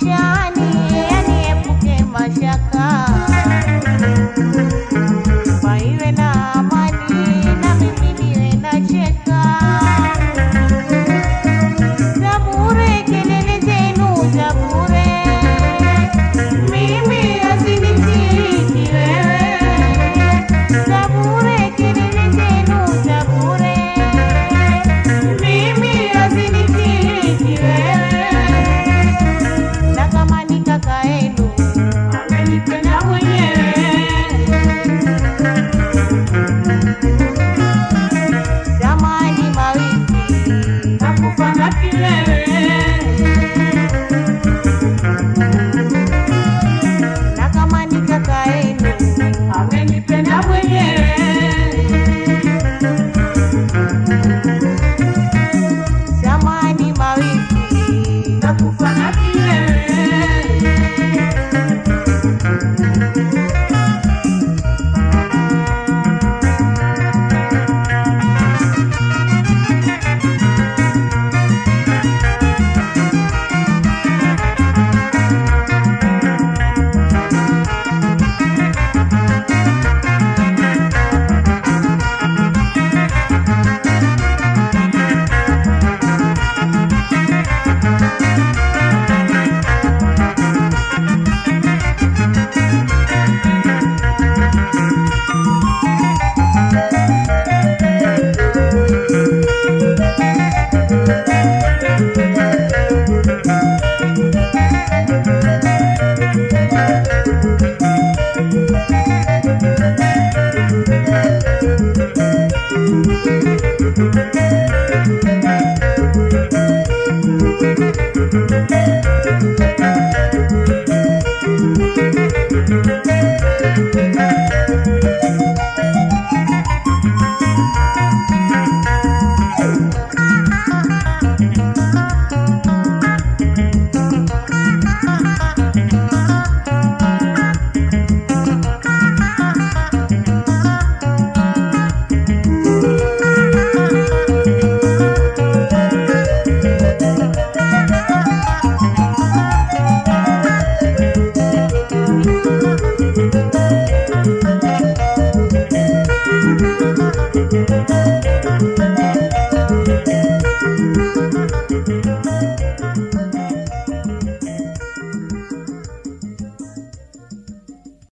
想你